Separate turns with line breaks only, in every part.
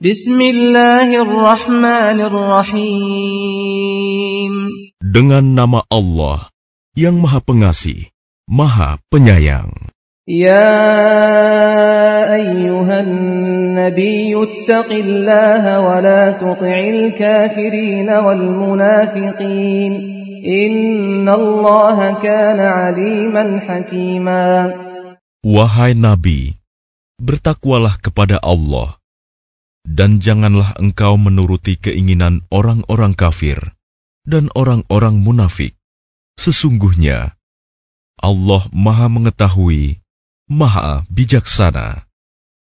Bismillahirrahmanirrahim.
Dengan nama Allah yang Maha Pengasih, Maha Penyayang.
Ya ayyuhan nabi yuttaqillaha wa la tuti'il kafirin wal munafiqin. Innallaha kana 'aliman hakima.
Wahai nabi, bertakwalah kepada Allah dan janganlah engkau menuruti keinginan orang-orang kafir dan orang-orang munafik. Sesungguhnya, Allah Maha Mengetahui, Maha Bijaksana.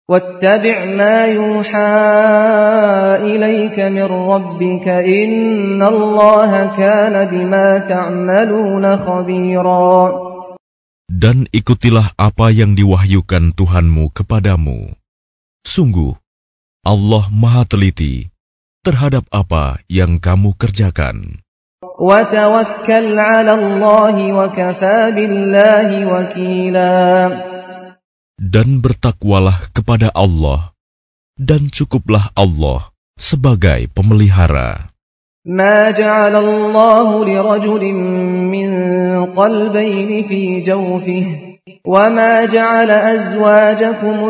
واتبع ما يوحى إليك من ربك إن الله كان بما تعملون خبيرا
Dan ikutilah apa yang diwahyukan Tuhanmu kepadamu. Sungguh, Allah Maha Teliti terhadap apa yang kamu kerjakan.
وتوكل على الله وكفى بالله وكيلا
Dan bertakwalah kepada Allah, dan cukuplah Allah sebagai pemelihara.
ما جعل الله لرجل من قلبين في جوفه وما جعل أزواجكم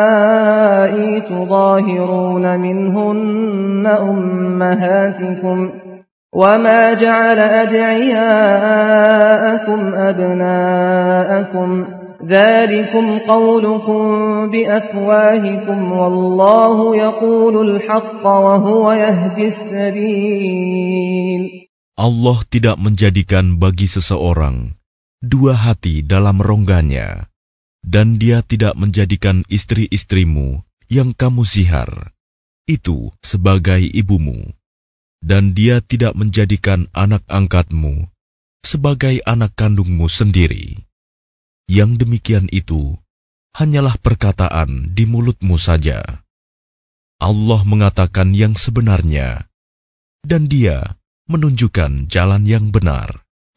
اللائي تظاهرون منهن أمهاتكم وما جعل أدعياءكم أبناءكم ذلكم قولكم بأفواهكم والله يقول الحق وهو يهدي السبيل
Allah tidak menjadikan bagi seseorang dua hati dalam rongganya, dan Dia tidak menjadikan istri-istrimu yang kamu zihar itu sebagai ibumu, dan Dia tidak menjadikan anak angkatmu sebagai anak kandungmu sendiri. Yang demikian itu hanyalah perkataan di mulutmu saja. Allah mengatakan yang sebenarnya, dan Dia menunjukkan jalan yang benar.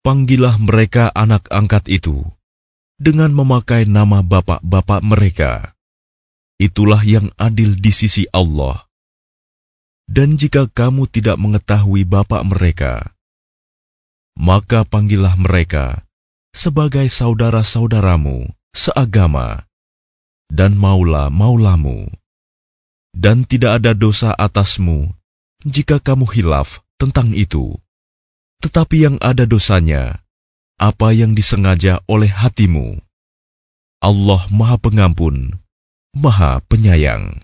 Panggillah mereka anak angkat itu dengan memakai nama bapak-bapak mereka. Itulah yang adil di sisi Allah. Dan jika kamu tidak mengetahui bapak mereka, maka panggillah mereka sebagai saudara-saudaramu seagama dan maula maulamu Dan tidak ada dosa atasmu jika kamu hilaf tentang itu. Tetapi yang ada dosanya, apa yang disengaja oleh hatimu. Allah Maha Pengampun, Maha Penyayang.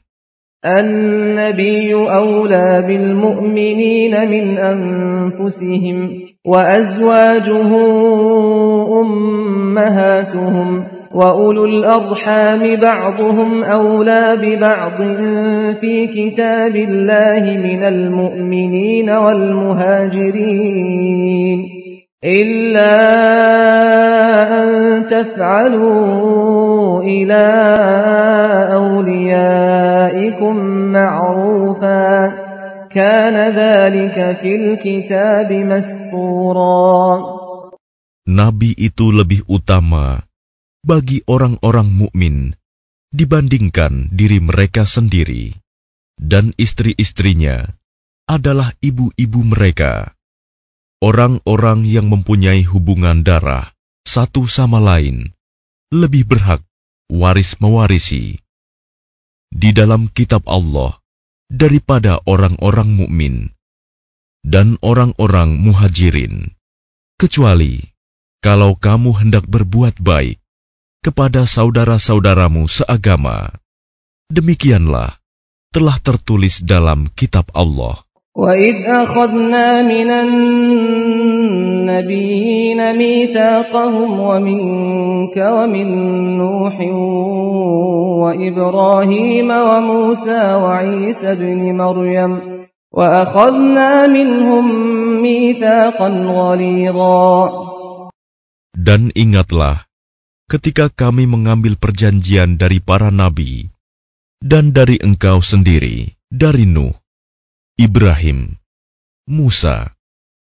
النبي أولى بالمؤمنين من أنفسهم وأزواجه أمهاتهم وأولو الأرحام بعضهم أولى ببعض في كتاب الله من المؤمنين والمهاجرين إلا أن تفعلوا إلى أوليائكم معروفا كان ذلك في الكتاب مسطورا
Nabi itu lebih utama bagi orang-orang mukmin dibandingkan diri mereka sendiri, dan istri-istrinya adalah ibu-ibu mereka. Orang-orang yang mempunyai hubungan darah satu sama lain lebih berhak waris mewarisi di dalam kitab Allah daripada orang-orang mukmin dan orang-orang muhajirin, kecuali kalau kamu hendak berbuat baik kepada saudara-saudaramu seagama. Demikianlah telah tertulis dalam kitab Allah.
وَإِذْ أَخَذْنَا مِنَ النَّبِيِّينَ مِيثَاقَهُمْ وَمِنْكَ وَمِنْ نُوحٍ وَإِبْرَاهِيمَ وَمُوسَى وَعِيسَى ابْنِ مَرْيَمَ وَأَخَذْنَا مِنْهُمْ مِيثَاقًا غَلِيظًا
Dan ingatlah ketika kami mengambil perjanjian dari para nabi dan dari engkau sendiri, dari Nuh, Ibrahim, Musa,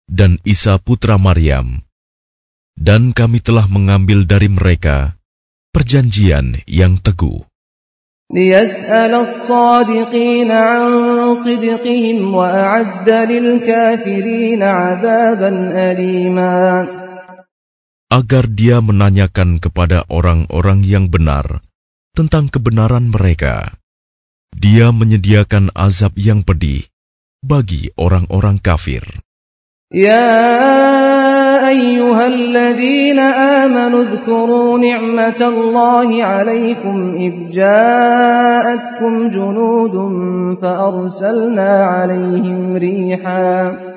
dan Isa putra Maryam, dan kami telah mengambil dari mereka perjanjian yang teguh agar dia menanyakan kepada orang-orang yang benar tentang kebenaran mereka. Dia menyediakan azab yang pedih bagi orang-orang kafir.
Ya ayyuhalladzina amanu dhkuru ni'matallahi 'alaikum id ja'atkum junudun fa arsalna 'alaihim rihan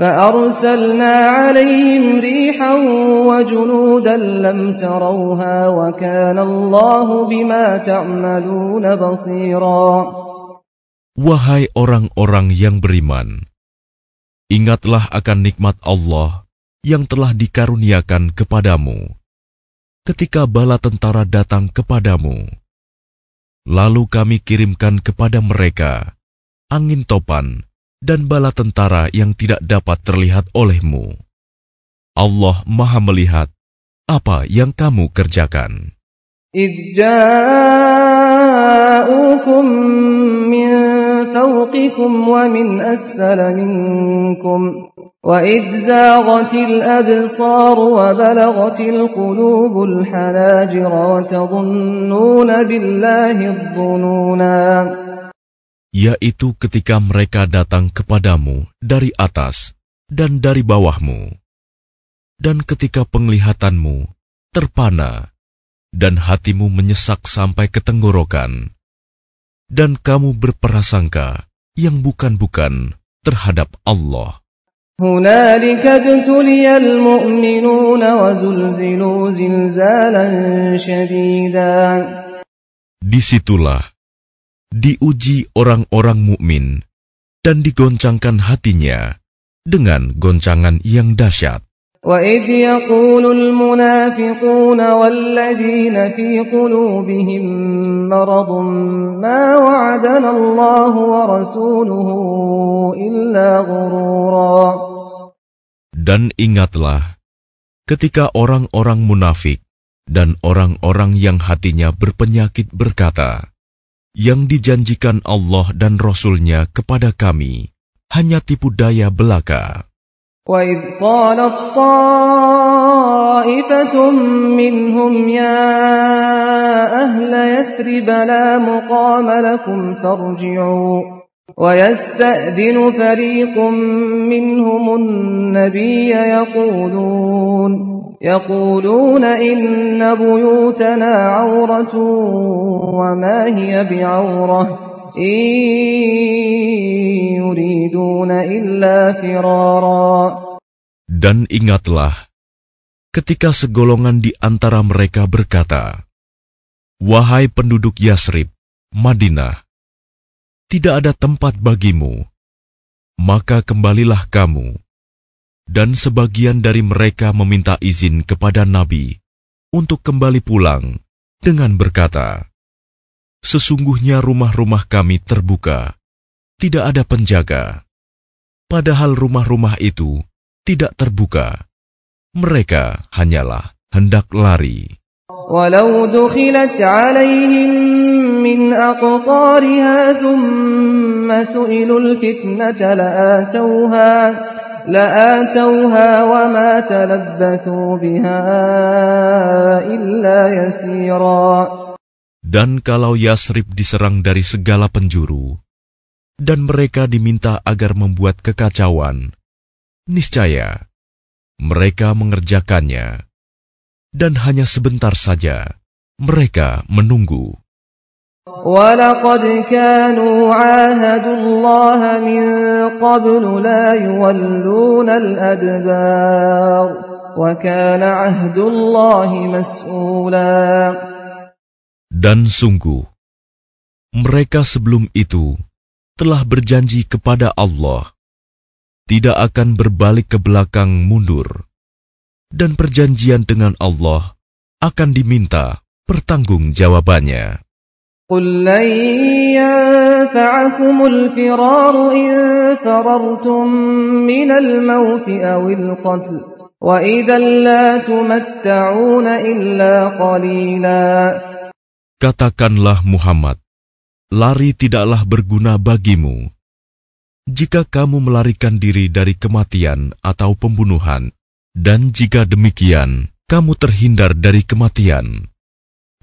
فأرسلنا عليهم ريحا وجنودا لم تروها وكان الله بما تعملون بصيرا
Wahai orang-orang yang beriman, ingatlah akan nikmat Allah yang telah dikaruniakan kepadamu ketika bala tentara datang kepadamu. Lalu kami kirimkan kepada mereka angin topan dan bala tentara yang tidak dapat terlihat olehmu. Allah Maha Melihat apa yang kamu kerjakan.
إذ جاءوكم من فوقكم ومن أسفل منكم وإذ زاغت الأبصار وبلغت القلوب الحناجر وتظنون بالله الظنونا
yaitu ketika mereka datang kepadamu dari atas dan dari bawahmu, dan ketika penglihatanmu terpana dan hatimu menyesak sampai ke tenggorokan, dan kamu berprasangka yang bukan-bukan terhadap Allah.
Di
situlah diuji orang-orang mukmin dan digoncangkan hatinya dengan goncangan yang dahsyat.
وإذ يقول المنافقون والذين في قلوبهم مرض ما وعدنا الله ورسوله إلا غرورا
Dan ingatlah ketika orang-orang munafik dan orang-orang yang hatinya berpenyakit berkata, yang dijanjikan Allah dan Rasul-Nya kepada kami hanya tipu daya belaka.
وإذ قالت طائفة منهم يا أهل يثرب لا مقام لكم فارجعوا ويستأذن فريق منهم النبي يقولون يقولون إن بيوتنا عورة وما هي بعورة إن يريدون إلا فرارا
Dan ingatlah, ketika segolongan di antara mereka berkata, Wahai penduduk Yasrib, Madinah, tidak ada tempat bagimu, maka kembalilah kamu. Dan sebagian dari mereka meminta izin kepada Nabi untuk kembali pulang dengan berkata, Sesungguhnya rumah-rumah kami terbuka, tidak ada penjaga. Padahal rumah-rumah itu tidak terbuka. Mereka hanyalah hendak lari.
Walau من أقطارها ثم سئلوا الفتنة لآتوها لآتوها وما تلبثوا بها إلا يسيرا
Dan kalau Yasrib diserang dari segala penjuru, dan mereka diminta agar membuat kekacauan, niscaya mereka mengerjakannya, dan hanya sebentar saja mereka menunggu.
ولقد كانوا عاهدوا الله من قبل لا يولون الأدبار وكان عهد الله مسؤولا
Dan sungguh, mereka sebelum itu telah berjanji kepada Allah tidak akan berbalik ke belakang mundur, dan perjanjian dengan Allah akan diminta pertanggungjawabannya.
قل لن ينفعكم الفرار إن فررتم من الموت أو القتل وإذا لا تمتعون إلا قليلا
Katakanlah Muhammad, lari tidaklah berguna bagimu. Jika kamu melarikan diri dari kematian atau pembunuhan, dan jika demikian, kamu terhindar dari kematian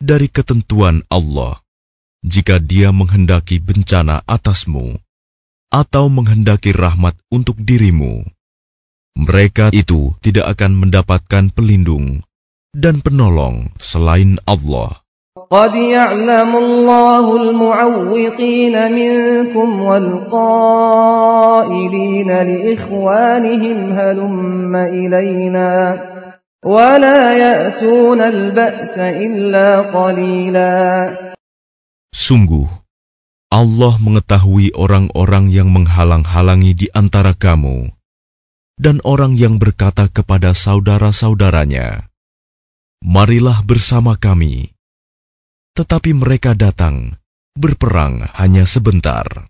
dari ketentuan Allah jika Dia menghendaki bencana atasmu atau menghendaki rahmat untuk dirimu. Mereka itu tidak akan mendapatkan pelindung dan penolong selain Allah.
قد يعلم الله المعوقين منكم والقائلين لإخوانهم هلم إلينا
Sungguh, Allah mengetahui orang-orang yang menghalang-halangi di antara kamu dan orang yang berkata kepada saudara-saudaranya, Marilah bersama kami. Tetapi mereka datang, berperang hanya sebentar.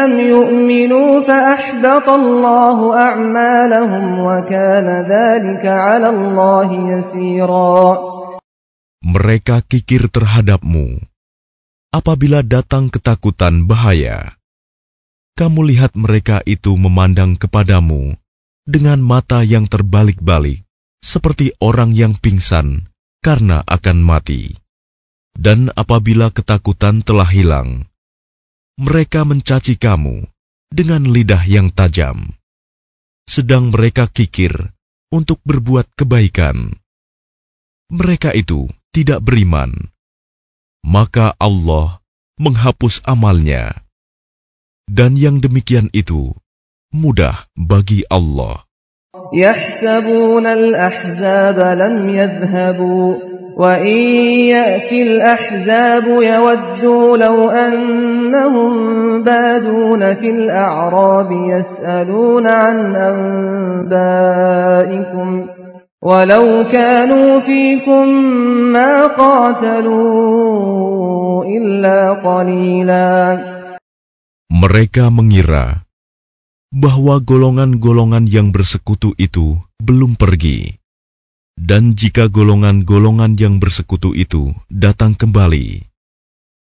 لم يؤمنوا فأحبط الله أعمالهم وكان ذلك على الله يسيرا
Mereka kikir terhadapmu. Apabila datang ketakutan bahaya, kamu lihat mereka itu memandang kepadamu dengan mata yang terbalik-balik, seperti orang yang pingsan karena akan mati. Dan apabila ketakutan telah hilang, mereka mencaci kamu dengan lidah yang tajam, sedang mereka kikir untuk berbuat kebaikan. Mereka itu tidak beriman, maka Allah menghapus amalnya, dan yang demikian itu mudah bagi Allah.
يحسبون الأحزاب لم يذهبوا وإن يأتي الأحزاب يودوا لو أنهم بادون في الأعراب يسألون عن أنبائكم ولو كانوا فيكم ما قاتلوا إلا قليلا
Mereka mengira bahwa golongan-golongan yang bersekutu itu belum pergi. Dan jika golongan-golongan yang bersekutu itu datang kembali,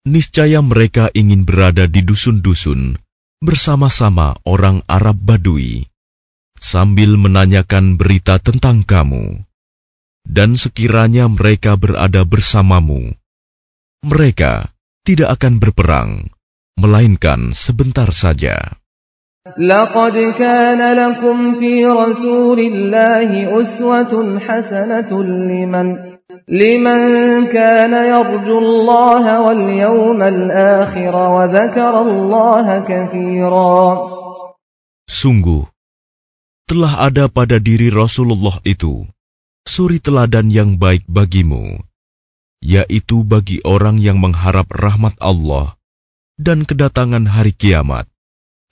niscaya mereka ingin berada di dusun-dusun bersama-sama orang Arab Badui, sambil menanyakan berita tentang kamu. Dan sekiranya mereka berada bersamamu, mereka tidak akan berperang, melainkan sebentar saja.
لقد كان لكم في رسول الله أسوة حسنة لمن لمن كان يرجو الله واليوم الآخر وذكر الله كثيرا
Sungguh, telah ada pada diri Rasulullah itu suri teladan yang baik bagimu, yaitu bagi orang yang mengharap rahmat Allah dan kedatangan hari kiamat,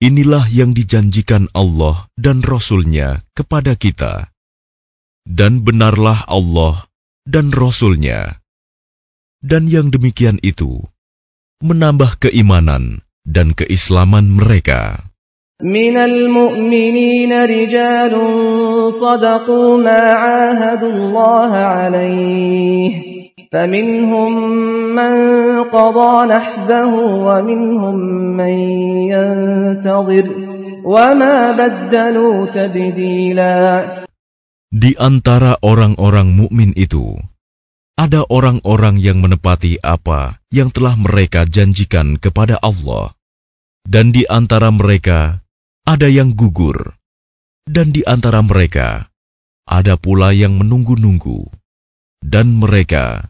Inilah yang dijanjikan Allah dan Rasul-Nya kepada kita. Dan benarlah Allah dan Rasul-Nya. Dan yang demikian itu, menambah keimanan dan keislaman mereka.
من المؤمنين رجال صدقوا ما عاهدوا الله عليه فمنهم من قضى نحبه ومنهم من ينتظر وما بدلوا تبديلا
Di antara orang-orang mukmin itu, ada orang-orang yang menepati apa yang telah mereka janjikan kepada Allah. Dan di antara mereka ada yang gugur, dan di antara mereka ada pula yang menunggu-nunggu, dan mereka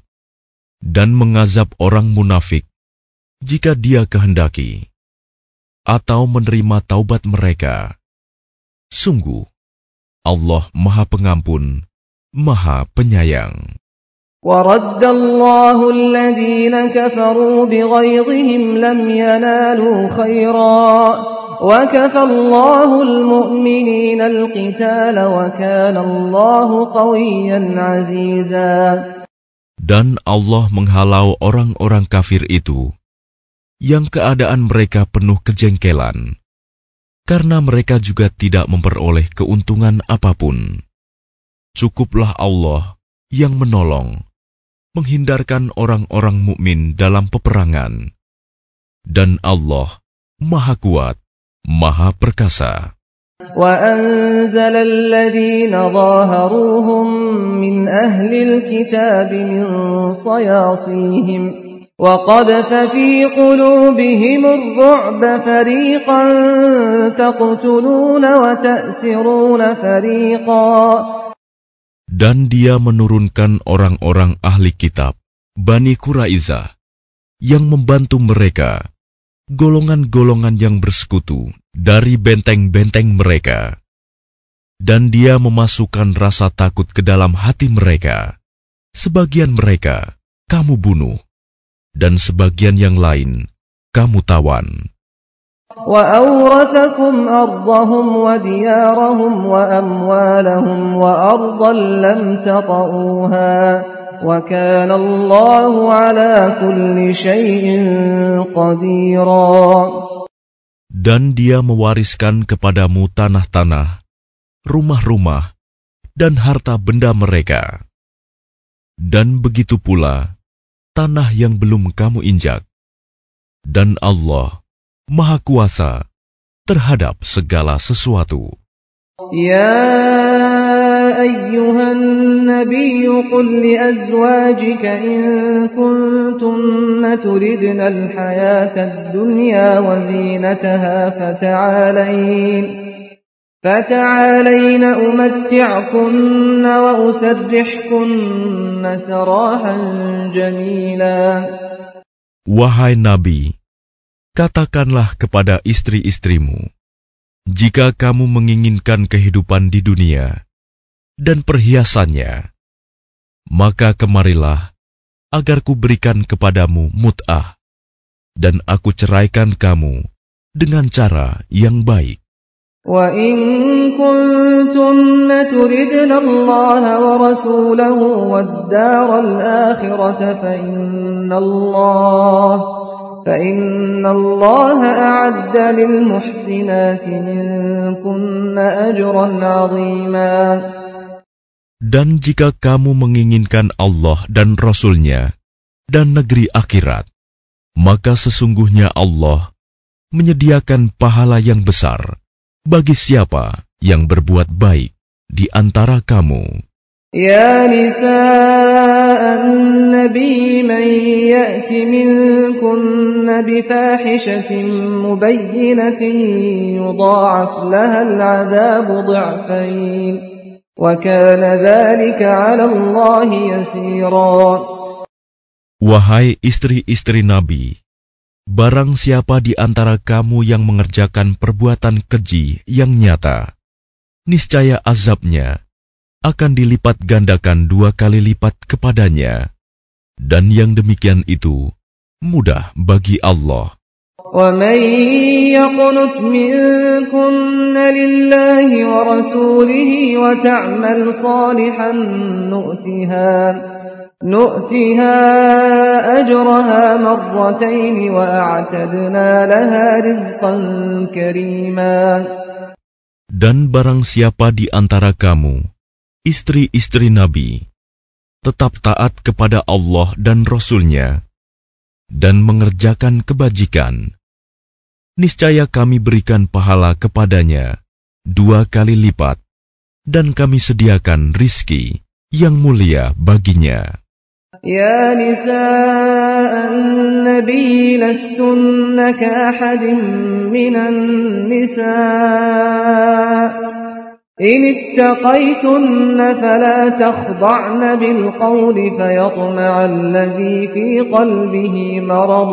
dan mengazab orang munafik jika dia kehendaki, atau menerima taubat mereka. Sungguh, Allah Maha Pengampun, Maha Penyayang.
ورد الله الذين كفروا بغيظهم لم ينالوا خيرا وكفى الله المؤمنين القتال وكان الله قويا عزيزا
dan Allah menghalau orang-orang kafir itu, yang keadaan mereka penuh kejengkelan, karena mereka juga tidak memperoleh keuntungan apa pun. Cukuplah Allah yang menolong, menghindarkan orang-orang mukmin dalam peperangan, dan Allah Maha Kuat, Maha Perkasa.
وأنزل الذين ظاهروهم من أهل الكتاب من صياصيهم وقذف في قلوبهم الرعب فريقا تقتلون وتأسرون فريقا
Dan dia menurunkan orang-orang ahli kitab, Bani Quraizah, yang membantu mereka, golongan-golongan yang bersekutu dari benteng-benteng mereka. Dan dia memasukkan rasa takut ke dalam hati mereka. Sebagian mereka kamu bunuh, dan sebagian yang lain kamu tawan.
وأورثكم أرضهم وديارهم وأموالهم وأرضا لم تطئوها وكان الله على كل شيء قديرا
Dan dia mewariskan kepadamu tanah-tanah, rumah-rumah, dan harta benda mereka. Dan begitu pula tanah yang belum kamu injak. Dan Allah Maha Kuasa terhadap segala sesuatu.
يا أيها النبي قل لأزواجك إن كنتن تردن الحياة الدنيا وزينتها فتعالين فتعالين أمتعكن وأسرحكن سراحا جميلا
Wahai Nabi, katakanlah kepada istri-istrimu, jika kamu menginginkan kehidupan di dunia dan perhiasannya, maka kemarilah agar kuberikan kepadamu mut'ah, dan aku ceraikan kamu dengan cara yang baik.
وَإِن تُرِدْنَ اللَّهَ وَرَسُولَهُ وَالدَّارَ الْآخِرَةَ فَإِنَّ اللَّهَ فَإِنَّ اللَّهَ أَعَدَّ لِلْمُحْسِنَاتِ أَجْرًا عَظِيمًا
dan jika kamu menginginkan Allah dan Rasul-Nya dan negeri akhirat, maka sesungguhnya Allah menyediakan pahala yang besar bagi siapa yang berbuat baik di antara kamu.
Ya nisa nabi man ya'ti minkunna bifahishatin mubayyinatin yudha'af lahal al'adabu du'afain.
Wahai istri-istri Nabi, barang siapa di antara kamu yang mengerjakan perbuatan keji yang nyata, niscaya azabnya akan dilipat gandakan dua kali lipat kepadanya, dan yang demikian itu mudah bagi Allah.
ومن يقنت منكن لله ورسوله وتعمل صالحا نؤتها نؤتها أجرها مرتين وأعتدنا لها رزقا كريما
Dan barang siapa di antara kamu, istri-istri Nabi, tetap taat kepada Allah dan Rasul-Nya, dan mengerjakan kebajikan, niscaya kami berikan pahala kepadanya dua kali lipat, dan kami sediakan rizki yang mulia baginya.
Ya nisa nabi lastunna ka ahadin minan nisa' إن اتقيتن فلا تخضعن بالقول فيطمع الذي في قلبه مرض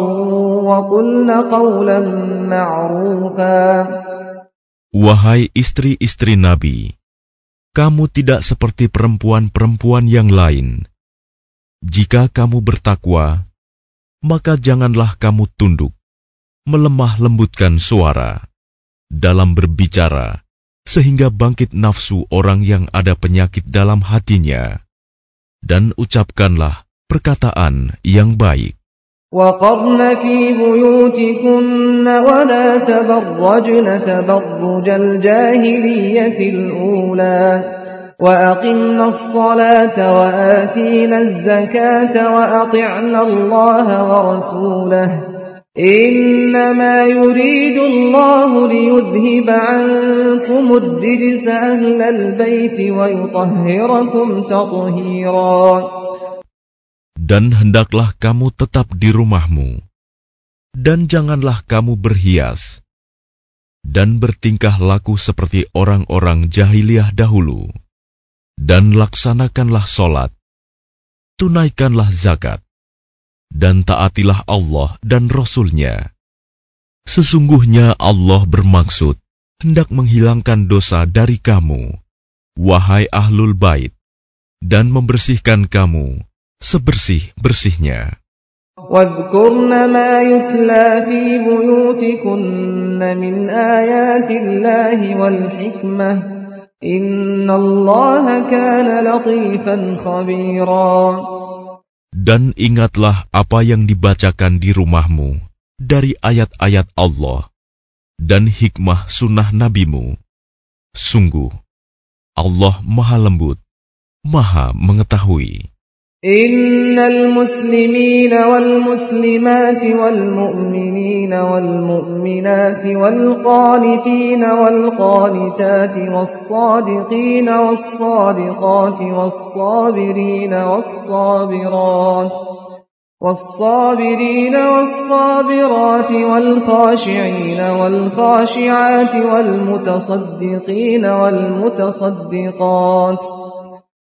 وقلن قولا معروفا
Wahai istri-istri Nabi, kamu tidak seperti perempuan-perempuan yang lain. Jika kamu bertakwa, maka janganlah kamu tunduk, melemah lembutkan suara dalam berbicara, sehingga bangkit nafsu orang yang ada penyakit dalam hatinya, dan ucapkanlah perkataan yang baik.
وقرن في بيوتكن ولا تبرجن تبرج الجاهلية الأولى وأقمنا الصلاة وآتينا الزكاة وأطعنا الله ورسوله إنما يريد الله ليذهب عنكم الرجس أهل البيت ويطهركم تطهيرا
Dan hendaklah kamu tetap di rumahmu, dan janganlah kamu berhias, dan bertingkah laku seperti orang-orang jahiliyah dahulu, dan laksanakanlah solat, tunaikanlah zakat, dan taatilah Allah dan Rasul-Nya. Sesungguhnya Allah bermaksud hendak menghilangkan dosa dari kamu, wahai ahlul bait, dan membersihkan kamu sebersih-bersihnya.
واذكرن ما يتلى في بيوتكن من آيات الله والحكمة إن الله كان لطيفا خبيرا
dan ingatlah apa yang dibacakan di rumahmu dari ayat-ayat Allah dan hikmah sunnah nabimu. Sungguh, Allah maha lembut, maha mengetahui.
إن المسلمين والمسلمات والمؤمنين والمؤمنات والقانتين والقانتات والصادقين والصادقات والصابرين والصابرات والصابرين والصابرات والخاشعين والخاشعات والمتصدقين والمتصدقات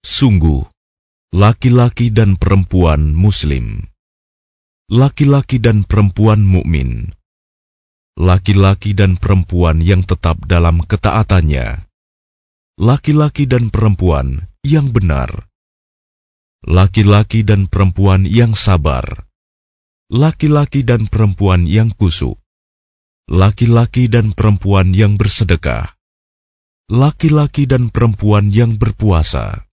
Sungguh, laki-laki dan perempuan Muslim, laki-laki dan perempuan mukmin, laki-laki dan perempuan yang tetap dalam ketaatannya, laki-laki dan perempuan yang benar, laki-laki dan perempuan yang sabar, laki-laki dan perempuan yang kusuk, laki-laki dan perempuan yang bersedekah, laki-laki dan perempuan yang berpuasa,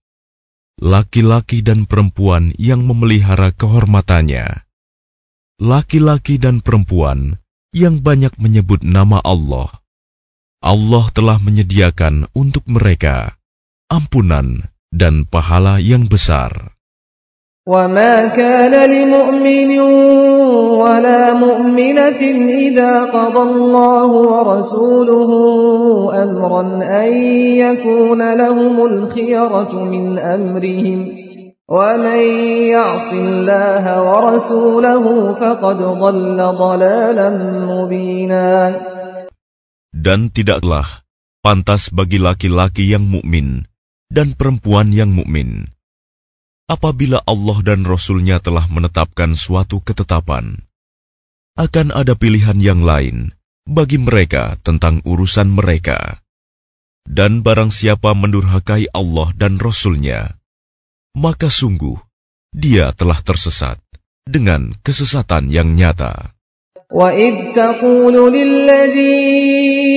laki-laki dan perempuan yang memelihara kehormatannya, laki-laki dan perempuan yang banyak menyebut nama Allah. Allah telah menyediakan untuk mereka ampunan dan pahala yang besar.
وما كان لمؤمن ولا مؤمنة إذا قضى الله ورسوله أمرا أن يكون لهم الخيرة من أمرهم ومن يعص الله ورسوله فقد ضل ضلالا مبينا
Dan tidaklah pantas bagi laki-laki yang mukmin dan perempuan yang mukmin apabila Allah dan Rasul-Nya telah menetapkan suatu ketetapan, akan ada pilihan yang lain bagi mereka tentang urusan mereka. Dan barang siapa mendurhakai Allah dan Rasul-Nya, maka sungguh dia telah tersesat dengan kesesatan yang nyata.
وَإِذْ تَقُولُ لِلَّذِي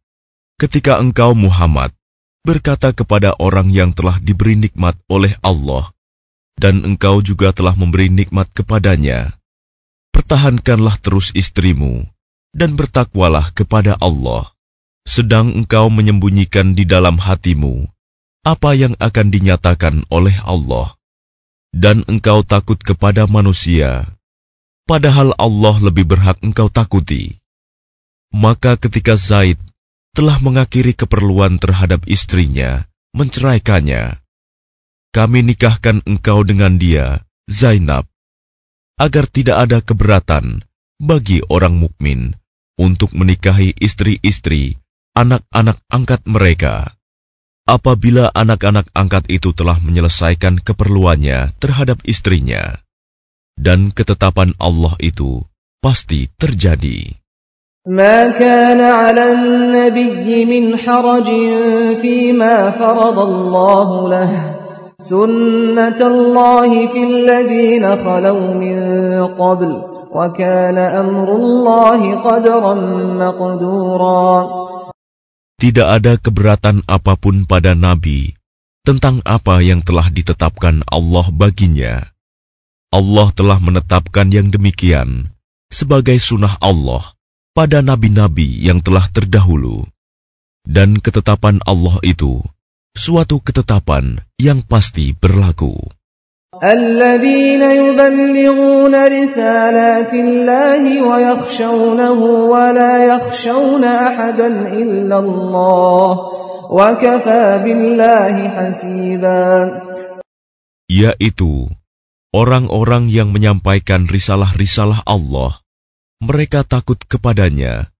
ketika engkau Muhammad berkata kepada orang yang telah diberi nikmat oleh Allah, dan engkau juga telah memberi nikmat kepadanya, pertahankanlah terus istrimu, dan bertakwalah kepada Allah, sedang engkau menyembunyikan di dalam hatimu apa yang akan dinyatakan oleh Allah, dan engkau takut kepada manusia, padahal Allah lebih berhak engkau takuti. Maka ketika Zaid telah mengakhiri keperluan terhadap istrinya, menceraikannya. Kami nikahkan engkau dengan dia, Zainab, agar tidak ada keberatan bagi orang mukmin untuk menikahi istri-istri anak-anak angkat mereka. Apabila anak-anak angkat itu telah menyelesaikan keperluannya terhadap istrinya, dan ketetapan Allah itu pasti terjadi.
ما كان على النبي من حرج فيما فرض الله له سنة الله في الذين خلوا من قبل وكان أمر الله قدرا مقدورا
Tidak ada keberatan apapun pada Nabi tentang apa yang telah ditetapkan Allah baginya. Allah telah menetapkan yang demikian sebagai sunnah Allah pada nabi-nabi yang telah terdahulu. Dan ketetapan Allah itu suatu ketetapan yang pasti berlaku.
الذين يبلغون رسالات الله ويخشونه ولا يخشون أحدا إلا الله وكفى بالله حسيبا
Yaitu orang-orang yang menyampaikan risalah-risalah Allah mereka takut kepadanya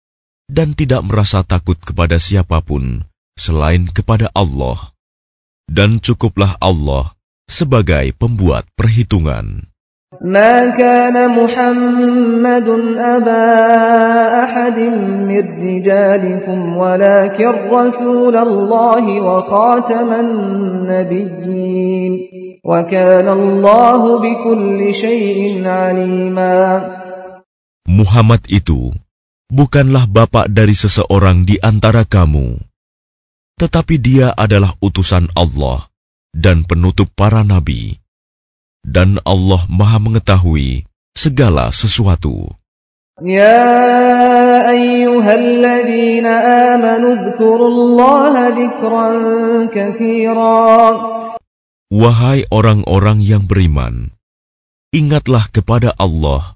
dan tidak merasa takut kepada siapapun selain kepada Allah. Dan cukuplah Allah sebagai pembuat perhitungan.
ما كان محمد أبا أحد من رجالكم ولكن رسول الله وخاتم النبيين وكان الله بكل شيء عليما
Muhammad itu bukanlah bapak dari seseorang di antara kamu, tetapi dia adalah utusan Allah dan penutup para nabi. Dan Allah Maha Mengetahui segala sesuatu.
Ya ayyuhalladzina amanu dzkurullaha dzikran.
Wahai orang-orang yang beriman, ingatlah kepada Allah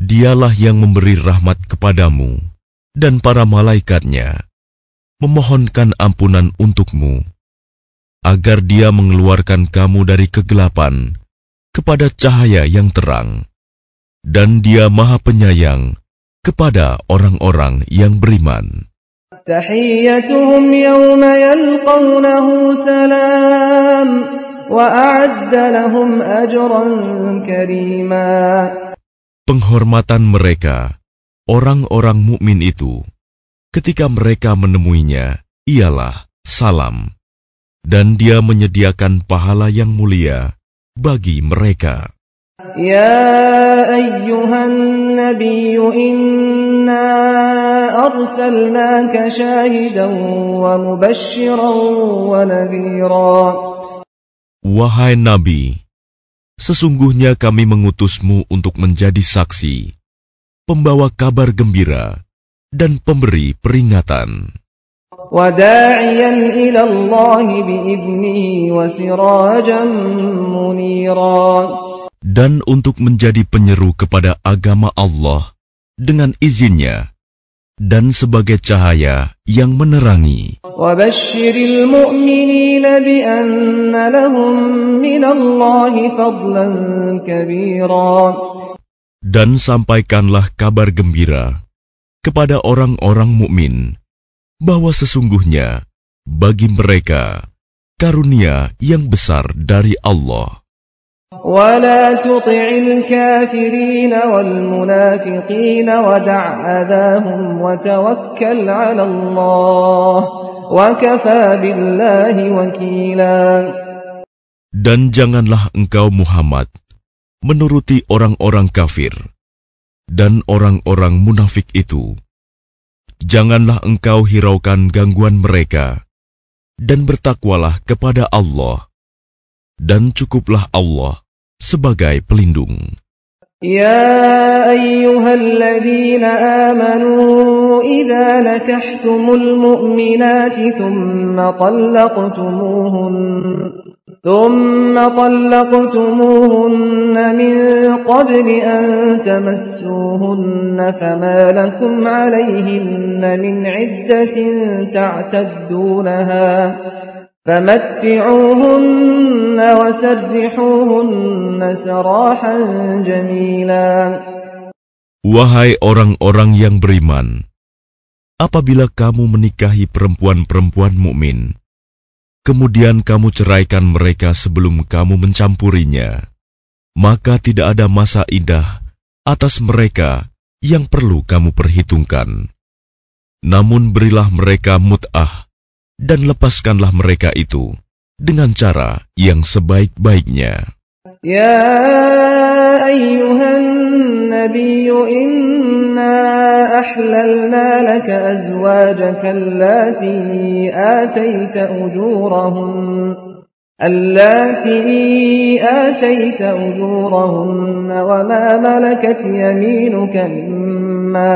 Dialah yang memberi rahmat kepadamu dan para malaikatnya, memohonkan ampunan untukmu, agar dia mengeluarkan kamu dari kegelapan kepada cahaya yang terang, dan dia maha penyayang kepada orang-orang yang beriman.
Tahiyyatuhum yalqawnahu salam. وأعد لهم أجرا كريما
penghormatan mereka, orang-orang mukmin itu, ketika mereka menemuinya, ialah salam, dan dia menyediakan pahala yang mulia bagi mereka.
Ya ayyuhan nabiyyu inna arsalnaka syahidan wa mubashiran wa nadhira.
Wahai Nabi, Sesungguhnya kami mengutusmu untuk menjadi saksi, pembawa kabar gembira, dan pemberi peringatan. Dan untuk menjadi penyeru kepada agama Allah dengan izinnya dan sebagai cahaya yang menerangi. Dan sampaikanlah kabar gembira kepada orang-orang mukmin bahwa sesungguhnya bagi mereka karunia yang besar dari Allah.
ولا تطع الكافرين والمنافقين ودع أذاهم وتوكل على الله وكفى بالله وكيلا
Dan janganlah engkau Muhammad menuruti orang-orang kafir dan orang-orang munafik itu. Janganlah engkau hiraukan gangguan mereka dan bertakwalah kepada Allah. Dan cukuplah Allah sebagai pelindung.
Ya ayyuhalladzina amanu idza nakahtumul mu'minati thumma talaqtumuhun ثم طلقتموهن من قبل أن تمسوهن فما لكم عليهن من عدة تعتدونها فمتعوهن وسرحوهن سراحا جميلا
Wahai orang-orang yang beriman, apabila kamu menikahi perempuan-perempuan mukmin, kemudian kamu ceraikan mereka sebelum kamu mencampurinya, maka tidak ada masa indah atas mereka yang perlu kamu perhitungkan. Namun berilah mereka mut'ah dan lepaskanlah mereka itu dengan cara yang sebaik-baiknya.
Ya ayyuhan nabiyyu inna ahlalna laka azwajaka allati ataita ujurahun اللاتي آتيت أجورهن وما ملكت يمينك مما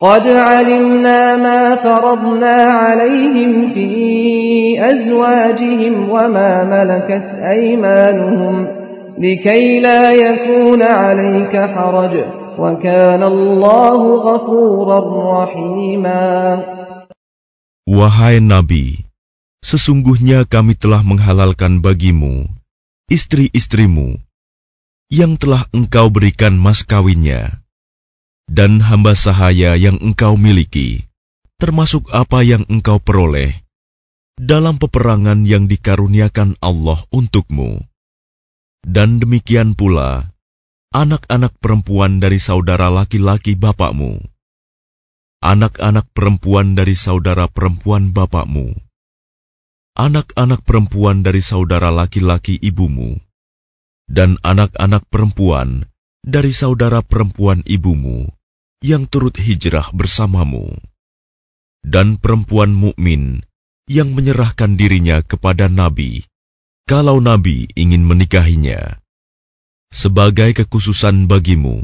قد علمنا ما فرضنا عليهم في أزواجهم وما ملكت أيمانهم لكي لا يكون عليك حرج وكان الله غفورا رحيما
Wahai Nabi, sesungguhnya kami telah menghalalkan bagimu istri-istrimu yang telah engkau berikan mas kawinnya dan hamba sahaya yang engkau miliki, termasuk apa yang engkau peroleh dalam peperangan yang dikaruniakan Allah untukmu. Dan demikian pula anak-anak perempuan dari saudara laki-laki bapakmu, anak-anak perempuan dari saudara perempuan bapakmu, anak-anak perempuan dari saudara laki-laki ibumu, dan anak-anak perempuan dari saudara perempuan ibumu yang turut hijrah bersamamu, dan perempuan mukmin yang menyerahkan dirinya kepada Nabi, kalau Nabi ingin menikahinya, sebagai kekhususan bagimu,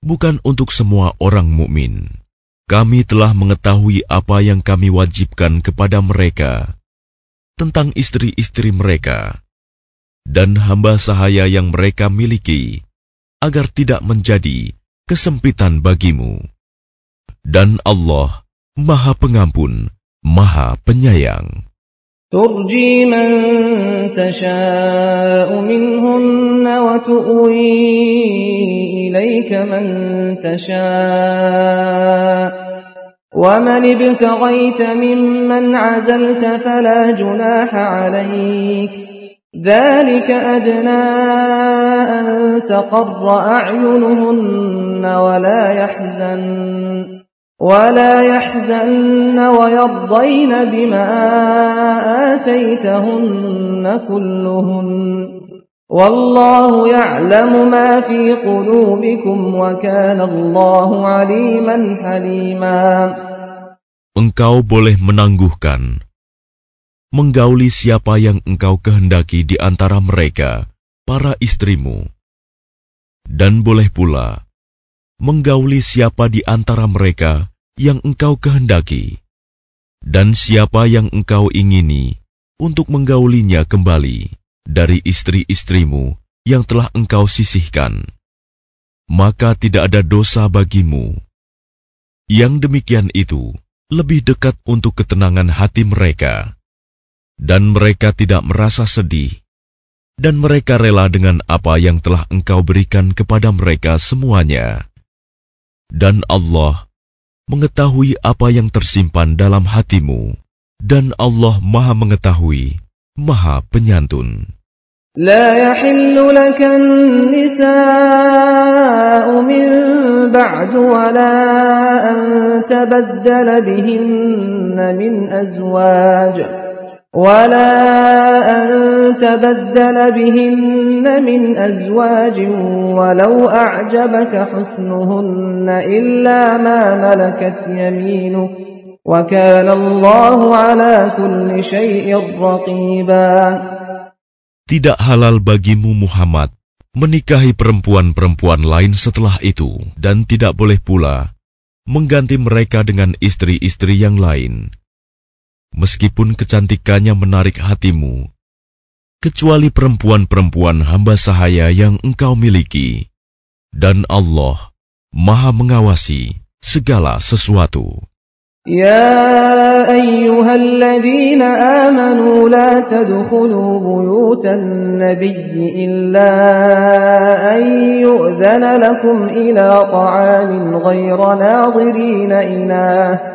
bukan untuk semua orang mukmin. Kami telah mengetahui apa yang kami wajibkan kepada mereka tentang istri-istri mereka dan hamba sahaya yang mereka miliki, agar tidak menjadi kesempitan bagimu. Dan Allah Maha Pengampun, Maha Penyayang.
ترجي من تشاء منهن وتؤوي إليك من تشاء ومن ابتغيت ممن عزلت فلا جناح عليك ذلك أدنى أن تقر أعينهن ولا يحزن ولا يحزن ويرضين بما آتيتهن كلهن والله يعلم ما في قلوبكم وكان الله عليما حليما
Engkau boleh menangguhkan menggauli siapa yang engkau kehendaki di antara mereka, para istrimu, dan boleh pula menggauli siapa di antara mereka yang engkau kehendaki, dan siapa yang engkau ingini untuk menggaulinya kembali dari istri-istrimu yang telah engkau sisihkan, maka tidak ada dosa bagimu. Yang demikian itu lebih dekat untuk ketenangan hati mereka, dan mereka tidak merasa sedih, dan mereka rela dengan apa yang telah engkau berikan kepada mereka semuanya. Dan Allah mengetahui apa yang tersimpan dalam hatimu, dan Allah Maha Mengetahui, Maha Penyantun.
لا يحل لك النساء من بعد ولا أن تبدل بهن من أزواج ولا أن تبدل بهن من أزواج ولو أعجبك حسنهن إلا ما ملكت يمينك وكان الله على كل شيء رقيبا
Tidak halal bagimu Muhammad menikahi perempuan-perempuan lain setelah itu dan tidak boleh pula mengganti mereka dengan istri-istri yang lain. Meskipun kecantikannya menarik hatimu, kecuali perempuan-perempuan hamba sahaya yang engkau miliki, dan Allah Maha Mengawasi segala sesuatu.
يا أيها الذين آمنوا لا تدخلوا بيوت النبي إلا أن يؤذن لكم إلى طعام غير ناظرين إناه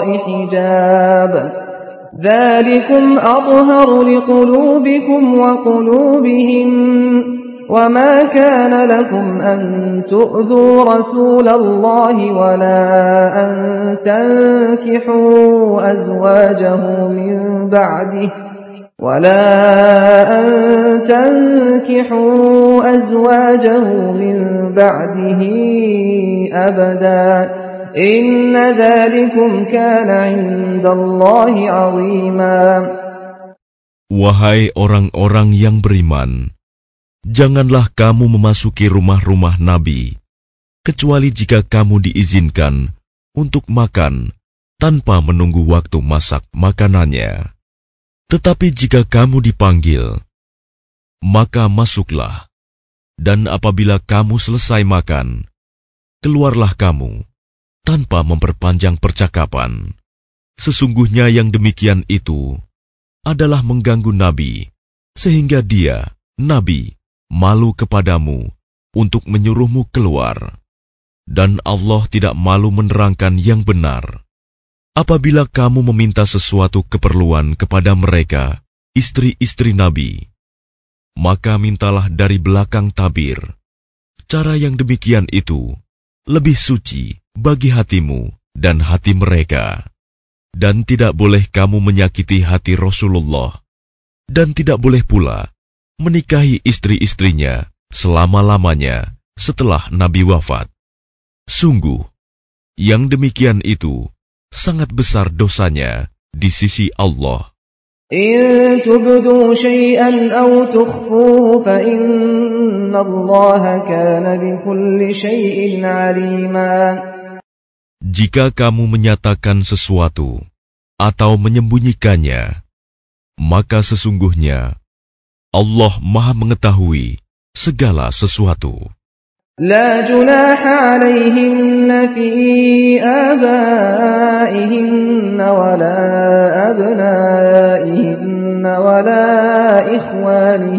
حجاب. ذلكم أطهر لقلوبكم وقلوبهم وما كان لكم أن تؤذوا رسول الله ولا أن تنكحوا أزواجه من بعده ولا أن تنكحوا أزواجه من بعده أبدا
Wahai orang-orang yang beriman, janganlah kamu memasuki rumah-rumah nabi kecuali jika kamu diizinkan untuk makan tanpa menunggu waktu masak makanannya. Tetapi jika kamu dipanggil, maka masuklah. Dan apabila kamu selesai makan, keluarlah kamu tanpa memperpanjang percakapan. Sesungguhnya yang demikian itu adalah mengganggu Nabi, sehingga dia, Nabi, malu kepadamu untuk menyuruhmu keluar. Dan Allah tidak malu menerangkan yang benar. Apabila kamu meminta sesuatu keperluan kepada mereka, istri-istri Nabi, maka mintalah dari belakang tabir. Cara yang demikian itu lebih suci bagi hatimu dan hati mereka. Dan tidak boleh kamu menyakiti hati Rasulullah. Dan tidak boleh pula menikahi istri-istrinya selama-lamanya setelah Nabi wafat. Sungguh, yang demikian itu sangat besar dosanya di sisi Allah. Jika kamu menyatakan sesuatu atau menyembunyikannya, maka sesungguhnya Allah Maha Mengetahui segala sesuatu.
لا جناح عليهن في آبائهن ولا أبنائهن ولا إخوانهن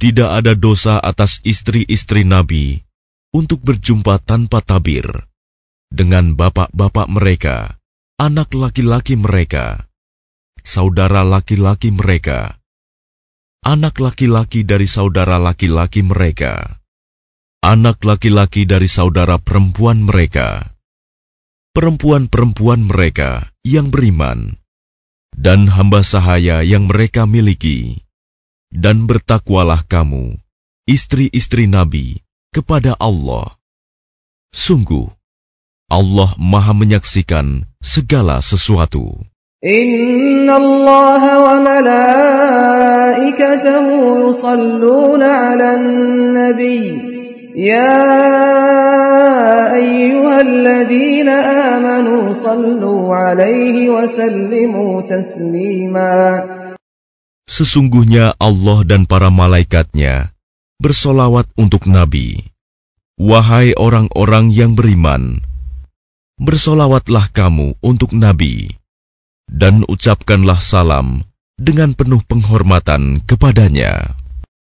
Tidak ada dosa atas istri-istri Nabi untuk berjumpa tanpa tabir dengan bapak-bapak mereka anak laki-laki mereka, saudara laki-laki mereka, anak laki-laki dari saudara laki-laki mereka, anak laki-laki dari saudara perempuan mereka, perempuan-perempuan mereka yang beriman, dan hamba sahaya yang mereka miliki, dan bertakwalah kamu, istri-istri Nabi, kepada Allah. Sungguh, Allah Maha Menyaksikan segala sesuatu.
Inna Allah wa malaikatahu yusalluna ala nabi Ya ayyuhalladzina amanu sallu alaihi wa sallimu taslima
Sesungguhnya Allah dan para malaikatnya bersolawat untuk Nabi. Wahai orang-orang yang beriman, bersolawatlah kamu untuk Nabi, dan ucapkanlah salam dengan penuh penghormatan kepadanya.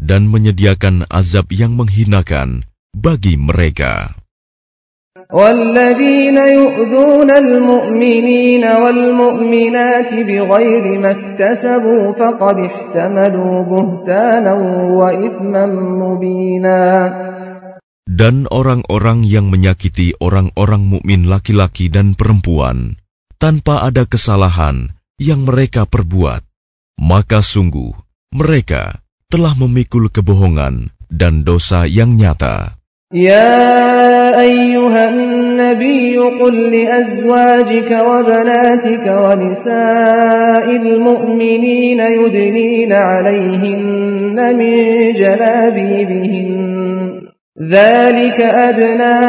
dan menyediakan azab yang menghinakan bagi mereka.
والذين يؤذون المؤمنين والمؤمنات بغير ما اكتسبوا فقد احتملوا بهتانا وإثما مبينا
Dan orang-orang yang menyakiti orang-orang mukmin laki-laki dan perempuan tanpa ada kesalahan yang mereka perbuat, maka sungguh mereka telah memikul kebohongan dan dosa yang nyata.
يا أيها النبي قل لأزواجك وبناتك ونساء المؤمنين يدنين عليهن من جلابيبهن ذلك أدنى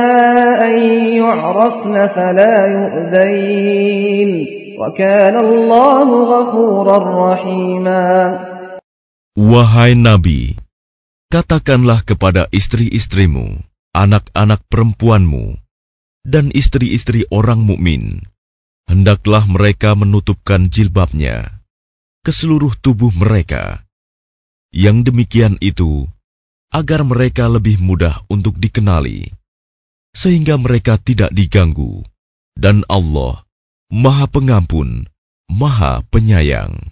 أن يعرفن فلا يؤذين وكان الله غفورا رحيما
Wahai Nabi, katakanlah kepada istri-istrimu, anak-anak perempuanmu, dan istri-istri orang mukmin, hendaklah mereka menutupkan jilbabnya ke seluruh tubuh mereka. Yang demikian itu agar mereka lebih mudah untuk dikenali, sehingga mereka tidak diganggu, dan Allah Maha Pengampun, Maha Penyayang.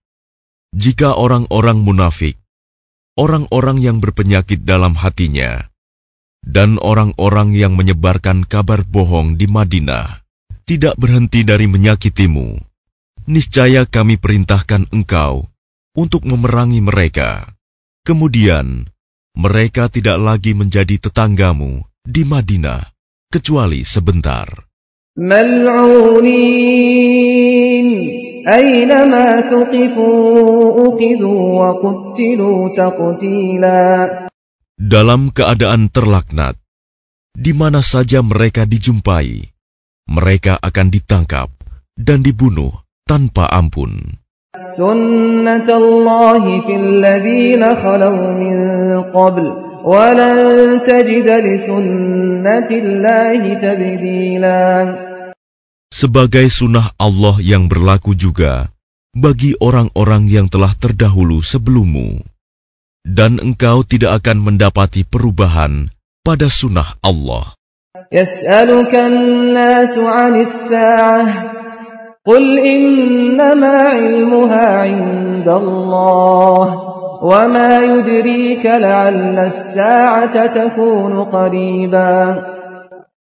Jika orang-orang munafik, orang-orang yang berpenyakit dalam hatinya, dan orang-orang yang menyebarkan kabar bohong di Madinah, tidak berhenti dari menyakitimu, niscaya kami perintahkan engkau untuk memerangi mereka. Kemudian, mereka tidak lagi menjadi tetanggamu di Madinah, kecuali sebentar.
Mal'unin أينما ثقفوا أخذوا وقتلوا تقتيلا
Dalam keadaan terlaknat, di mana saja mereka dijumpai, mereka akan ditangkap dan dibunuh tanpa ampun.
سنة الله في الذين خلوا من قبل ولن تجد لسنة الله تبديلا
Sebagai sunnah Allah yang berlaku juga bagi orang-orang yang telah terdahulu sebelummu. Dan engkau tidak akan mendapati perubahan pada sunnah Allah.
يسألك الناس عن الساعة قل إنما علمها عند الله وما يدريك لعل الساعة تكون قريبا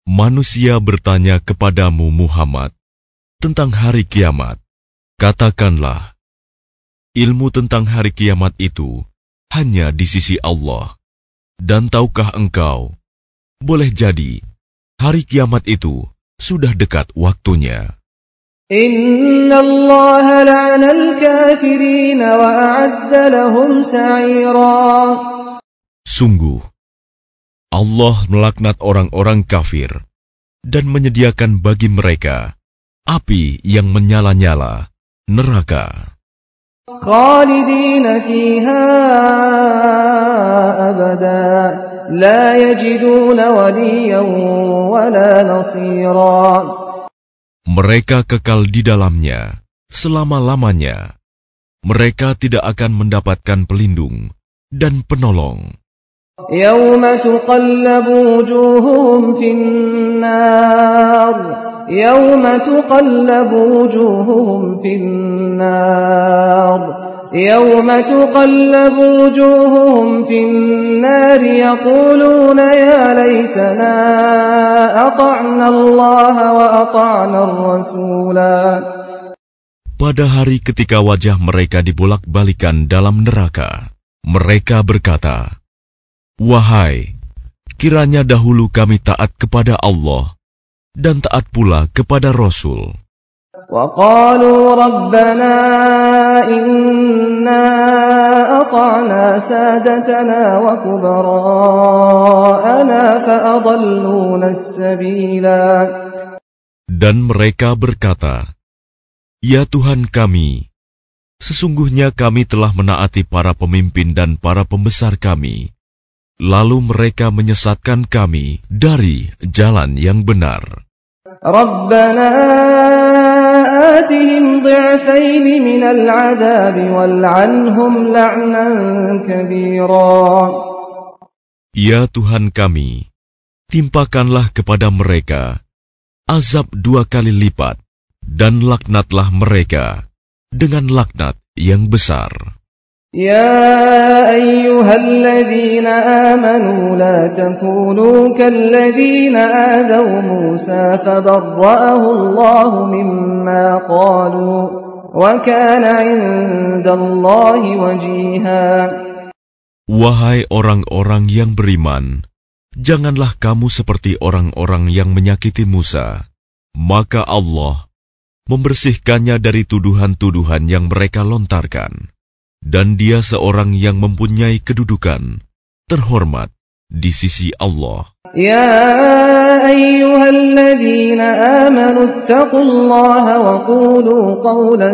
Manusia bertanya kepadamu Muhammad tentang hari kiamat. Katakanlah, ilmu tentang hari kiamat itu hanya di sisi Allah. Dan tahukah engkau, boleh jadi hari kiamat itu sudah dekat waktunya. Sungguh, Allah melaknat orang-orang kafir dan menyediakan bagi mereka api yang menyala-nyala, neraka. Mereka kekal di dalamnya selama-lamanya. Mereka tidak akan mendapatkan pelindung dan penolong.
يوم تقلب وجوههم في النار يوم تقلب وجوههم في النار يوم تقلب وجوههم في النار يقولون يا ليتنا أطعنا الله وأطعنا الرسولا
Pada hari ketika wajah mereka dibolak-balikan dalam neraka, mereka berkata, Wahai, kiranya dahulu kami taat kepada Allah dan taat pula kepada Rasul.
وقالوا ربنا إنا أطعنا سادتنا وكبراءنا فأضلونا السبيلا
Dan mereka berkata, Ya Tuhan kami, sesungguhnya kami telah menaati para pemimpin dan para pembesar kami. lalu mereka menyesatkan kami dari jalan yang benar. Ya Tuhan kami, timpakanlah kepada mereka azab dua kali lipat dan laknatlah mereka dengan laknat yang besar.
يا أيها الذين آمنوا لا تكونوا كالذين آذوا موسى فبرأه الله مما قالوا وكان عند الله وجيها
Wahai orang-orang yang beriman, janganlah kamu seperti orang-orang yang menyakiti Musa. Maka Allah membersihkannya dari tuduhan-tuduhan yang mereka lontarkan. Dan dia seorang yang mempunyai kedudukan terhormat di sisi Allah.
يا أيها الذين آمنوا اتقوا الله وقولوا قولا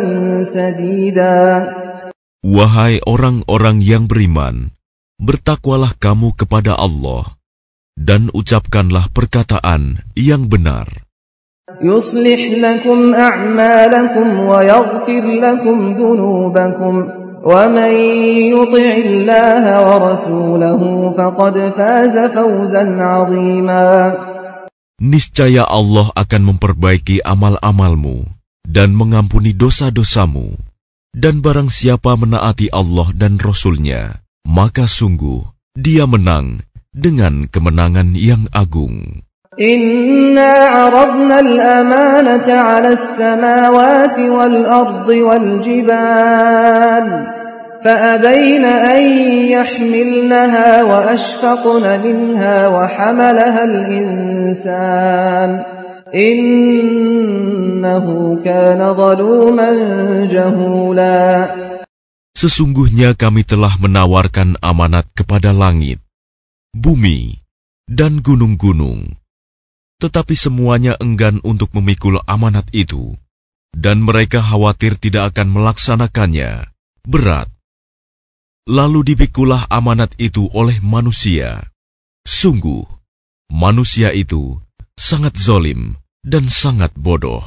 سديدا
Wahai orang-orang yang beriman, bertakwalah kamu kepada Allah dan ucapkanlah perkataan yang benar.
يصلح لكم أعمالكم ويغفر لكم ذنوبكم ومن يطع الله ورسوله فقد فاز فوزا عظيما
Niscaya Allah akan memperbaiki amal-amalmu dan mengampuni dosa-dosamu. Dan barang siapa menaati Allah dan Rasul-Nya, maka sungguh dia menang dengan kemenangan yang agung.
إنا عرضنا الأمانة على السماوات والأرض والجبال فأبين أن يحملنها وأشفقن منها وحملها الإنسان إنه كان ظلوما جهولا
Sesungguhnya kami telah menawarkan amanat kepada langit, bumi, dan gunung-gunung Tetapi semuanya enggan untuk memikul amanat itu, dan mereka khawatir tidak akan melaksanakannya. Berat. Lalu dipikulah amanat itu oleh manusia. Sungguh, manusia itu sangat zolim dan sangat bodoh.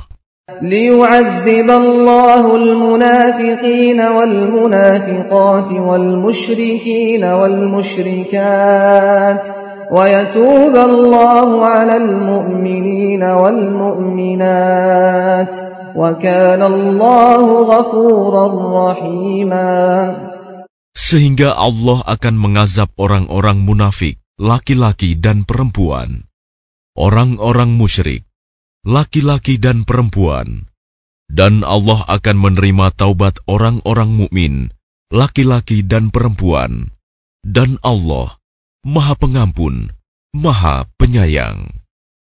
ليعذب الله المنافقين والمنافقات والمشركين والمشركات ويتوب الله على المؤمنين والمؤمنات وكان الله غفورا رحيما
Sehingga Allah akan mengazab orang-orang munafik, laki-laki dan perempuan, orang-orang musyrik, laki-laki dan perempuan, dan Allah akan menerima taubat orang-orang mukmin, laki-laki dan perempuan, dan Allah Maha Pengampun, Maha Penyayang.